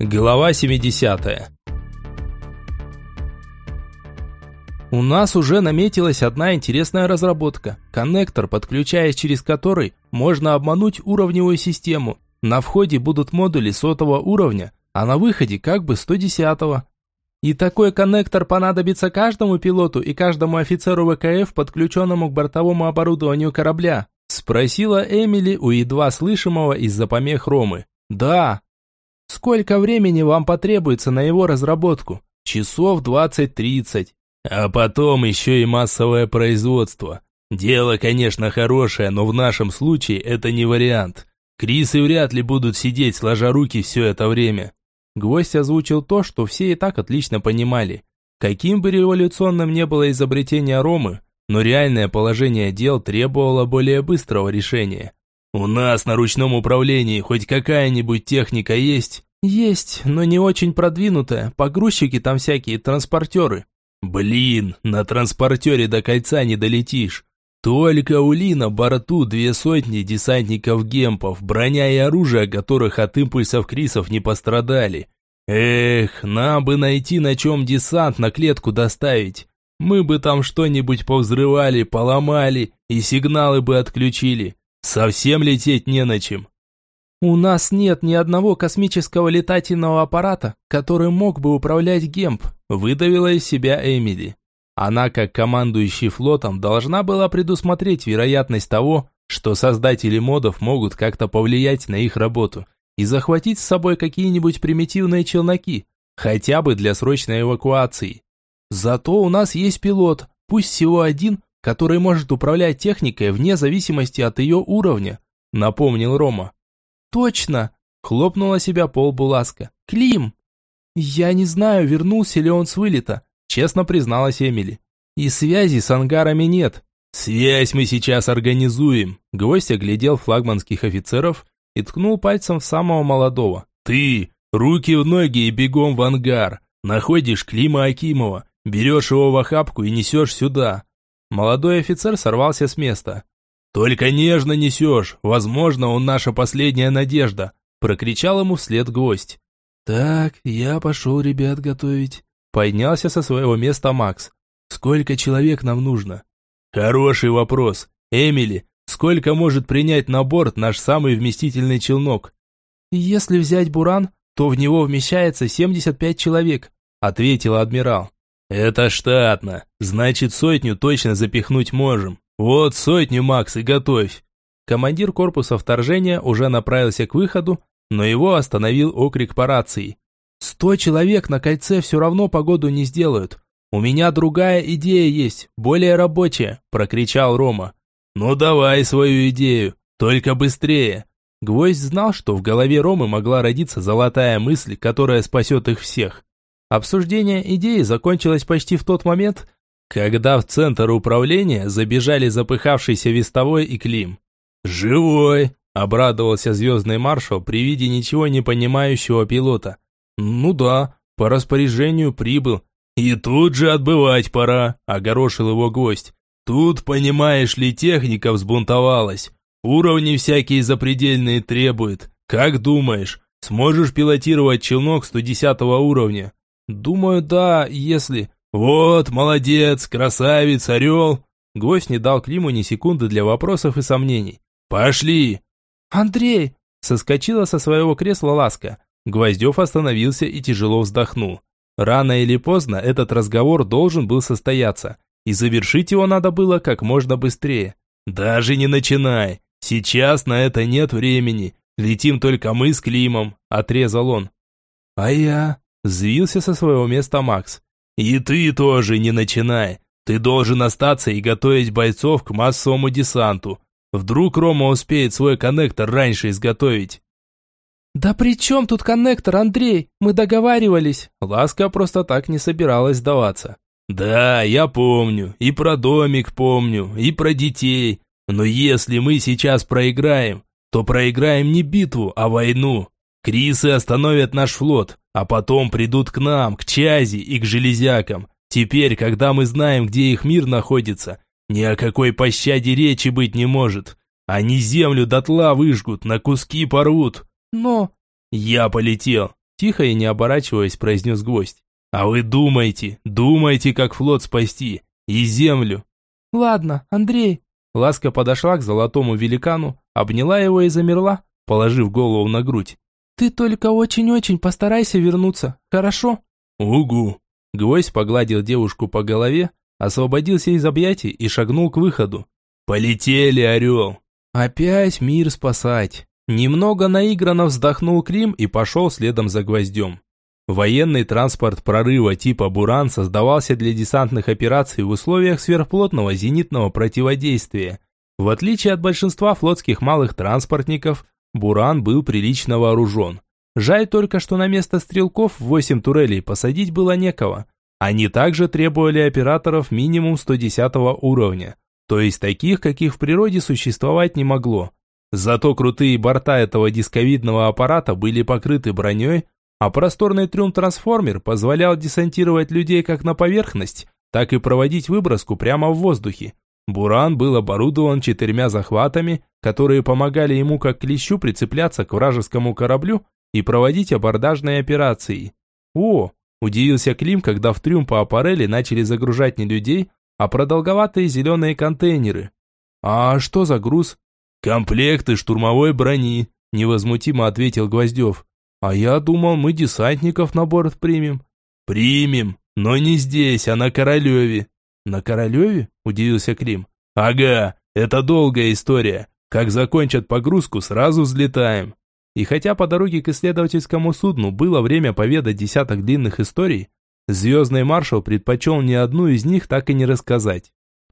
Глава 70. У нас уже наметилась одна интересная разработка. Коннектор, подключаясь через который, можно обмануть уровневую систему. На входе будут модули сотого уровня, а на выходе как бы 110-го. И такой коннектор понадобится каждому пилоту и каждому офицеру ВКФ, подключенному к бортовому оборудованию корабля? Спросила Эмили у едва слышимого из-за помех Ромы. Да, Сколько времени вам потребуется на его разработку? Часов 20-30. А потом еще и массовое производство. Дело, конечно, хорошее, но в нашем случае это не вариант. Крисы вряд ли будут сидеть сложа руки все это время. Гвоздь озвучил то, что все и так отлично понимали. Каким бы революционным не было изобретение Ромы, но реальное положение дел требовало более быстрого решения. «У нас на ручном управлении хоть какая-нибудь техника есть?» «Есть, но не очень продвинутая. Погрузчики там всякие, транспортеры». «Блин, на транспортере до кольца не долетишь. Только у Ли на борту две сотни десантников-гемпов, броня и оружие которых от импульсов Крисов не пострадали. Эх, нам бы найти на чем десант на клетку доставить. Мы бы там что-нибудь повзрывали, поломали и сигналы бы отключили. Совсем лететь не на чем. У нас нет ни одного космического летательного аппарата, который мог бы управлять Гемп, выдавила из себя Эмили. Она, как командующий флотом, должна была предусмотреть вероятность того, что создатели модов могут как-то повлиять на их работу и захватить с собой какие-нибудь примитивные челноки, хотя бы для срочной эвакуации. Зато у нас есть пилот, пусть всего один, который может управлять техникой вне зависимости от ее уровня, напомнил Рома. Точно, хлопнула себя пол Буласка. Клим. Я не знаю, вернулся ли он с вылета, честно призналась Эмили. И связи с ангарами нет. Связь мы сейчас организуем. Гвоздь оглядел флагманских офицеров и ткнул пальцем в самого молодого. Ты, руки в ноги и бегом в ангар. Находишь Клима Акимова, берешь его в охапку и несешь сюда. Молодой офицер сорвался с места. «Только нежно несешь, возможно, он наша последняя надежда», прокричал ему вслед гость. «Так, я пошел ребят готовить», поднялся со своего места Макс. «Сколько человек нам нужно?» «Хороший вопрос. Эмили, сколько может принять на борт наш самый вместительный челнок?» «Если взять Буран, то в него вмещается 75 человек», ответил адмирал. «Это штатно. Значит, сотню точно запихнуть можем. Вот сотню, Макс, и готовь». Командир корпуса вторжения уже направился к выходу, но его остановил окрик по рации. «Сто человек на кольце все равно погоду не сделают. У меня другая идея есть, более рабочая», – прокричал Рома. «Ну давай свою идею, только быстрее». Гвоздь знал, что в голове Ромы могла родиться золотая мысль, которая спасет их всех. Обсуждение идеи закончилось почти в тот момент, когда в центр управления забежали запыхавшийся Вестовой и Клим. «Живой!» – обрадовался звездный маршал при виде ничего не понимающего пилота. «Ну да, по распоряжению прибыл. И тут же отбывать пора», – огорошил его гость. «Тут, понимаешь ли, техника взбунтовалась. Уровни всякие запредельные требует. Как думаешь, сможешь пилотировать челнок 110 уровня?» «Думаю, да, если...» «Вот, молодец, красавец, орел!» Гость не дал Климу ни секунды для вопросов и сомнений. «Пошли!» «Андрей!» Соскочила со своего кресла Ласка. Гвоздев остановился и тяжело вздохнул. Рано или поздно этот разговор должен был состояться, и завершить его надо было как можно быстрее. «Даже не начинай! Сейчас на это нет времени. Летим только мы с Климом», – отрезал он. «А я?» Взвился со своего места Макс. «И ты тоже не начинай. Ты должен остаться и готовить бойцов к массовому десанту. Вдруг Рома успеет свой коннектор раньше изготовить». «Да при чем тут коннектор, Андрей? Мы договаривались». Ласка просто так не собиралась сдаваться. «Да, я помню. И про домик помню, и про детей. Но если мы сейчас проиграем, то проиграем не битву, а войну. Крисы остановят наш флот, а потом придут к нам, к Чази и к Железякам. Теперь, когда мы знаем, где их мир находится, ни о какой пощаде речи быть не может. Они землю дотла выжгут, на куски порвут. Но... Я полетел. Тихо и не оборачиваясь, произнес гвоздь. «А вы думайте, думайте, как флот спасти. И землю». «Ладно, Андрей». Ласка подошла к золотому великану, обняла его и замерла, положив голову на грудь. «Ты только очень-очень постарайся вернуться, хорошо?» «Угу». Гвоздь погладил девушку по голове, освободился из объятий и шагнул к выходу. «Полетели, орел!» «Опять мир спасать!» Немного наигранно вздохнул Клим и пошел следом за гвоздем. Военный транспорт прорыва типа «Буран» создавался для десантных операций в условиях сверхплотного зенитного противодействия. В отличие от большинства флотских малых транспортников, «Буран» был прилично вооружен. Жаль только, что на место стрелков в 8 турелей посадить было некого. Они также требовали операторов минимум 110 уровня, то есть таких, каких в природе существовать не могло. Зато крутые борта этого дисковидного аппарата были покрыты броней, а просторный трюм-трансформер позволял десантировать людей как на поверхность, так и проводить выброску прямо в воздухе. Буран был оборудован четырьмя захватами, которые помогали ему как клещу прицепляться к вражескому кораблю и проводить абордажные операции. О, удивился Клим, когда в трюм по аппарели начали загружать не людей, а продолговатые зеленые контейнеры. А что за груз? «Комплекты штурмовой брони», – невозмутимо ответил Гвоздев. «А я думал, мы десантников на борт примем». «Примем, но не здесь, а на Королеве». «На Королеве?» – удивился Клим. «Ага, это долгая история. Как закончат погрузку, сразу взлетаем». И хотя по дороге к исследовательскому судну было время поведать десяток длинных историй, звездный маршал предпочел ни одну из них так и не рассказать.